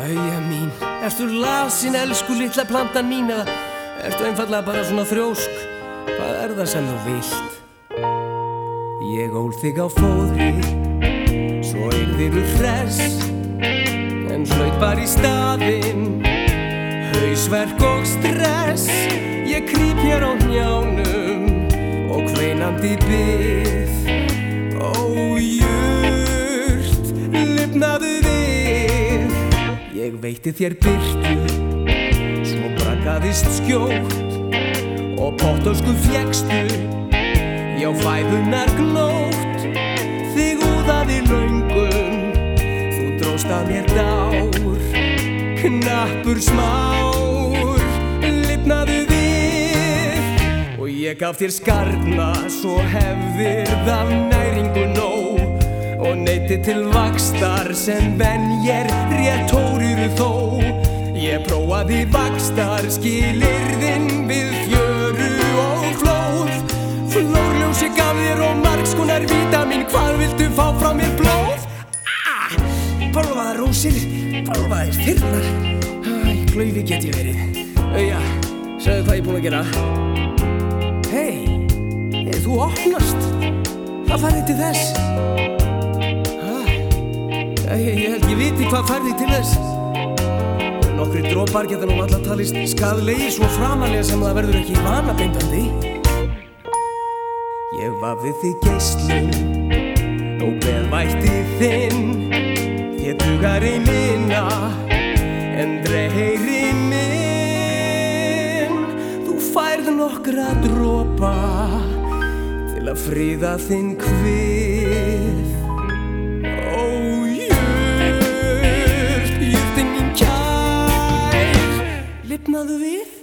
Æja mín, ertu lasin, elsku litla plantan mín eða ertu einfallega bara svona þrjósk? Hvað er það sem þú vilt? Ég ól þig á fóðri, svo yrðir þú hress, en slaut bara í staðinn, hausverk og stress. Ég krýp hér á njánum Ég veitti þér byrtu, svo brakaðist skjótt og potosku fjekstu. Já, fæðunar glótt, þig úðaði laungum, þú dróst að mér dár, knappur smár, lifnaðu við. Og ég gaf þér skarna, svo hefðir það næringu nóg, og neyti til vakstar sem venjer réttóriru þó. Ég prófaði vakstar, skilirðinn við fjöru og flóð. Flórljósi gaf þér og margskonar vítamin Hvað viltu fá frá mér blóð? Ah, Bálvaðar rósir, bálvaðir þyrnar Æ, glöyfi get ég verið Auja, segðu hvað ég búinn að gera Hei, þú opnast Hvað færði til þess? Ég, ég held ég viti hvað færði til þess. Nokkri drópar geta nú alltaf talist skadlegir svo framalega sem það verður ekki vanabeindandi Ég vafði þig geislum og beðvætti þinn. Þér dugar í minna en dreyri minn. Þú færð nokkra dropa til að fríða þinn kvið Lifnaðu við?